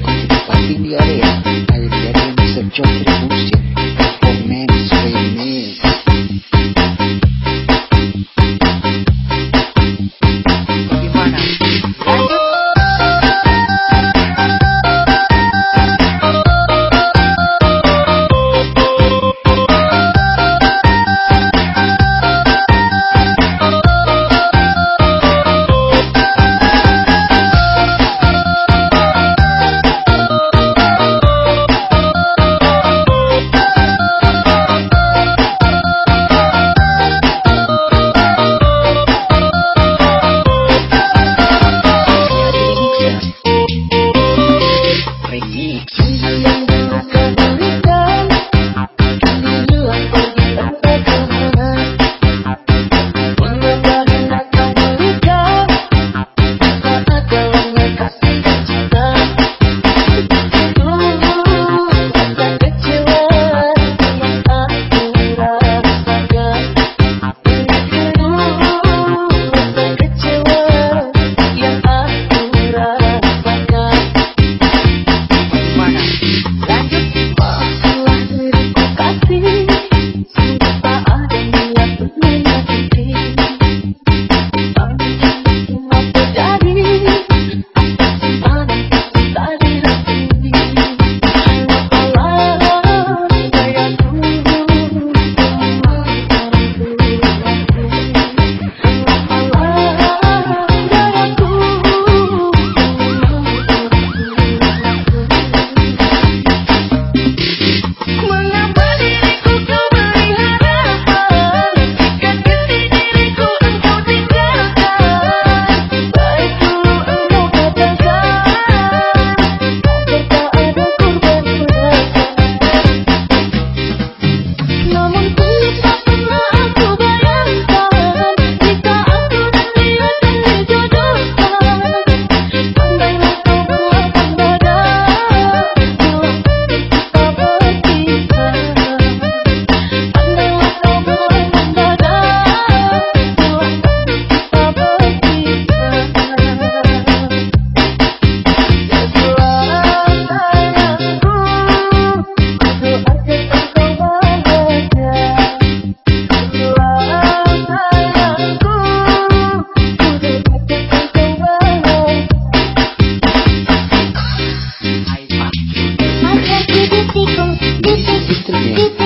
in the area. I'll be ready Mr. Geoffrey Boostin Yeah.